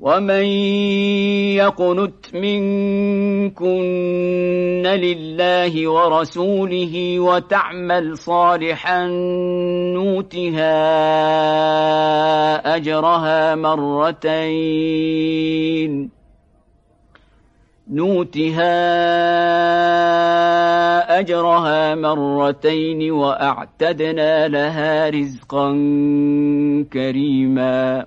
ومن يقنت منكن لله ورسوله وتعمل صالحا نوتها أجرها مرتين نوتها أجرها مرتين وأعتدنا لها رزقا كريما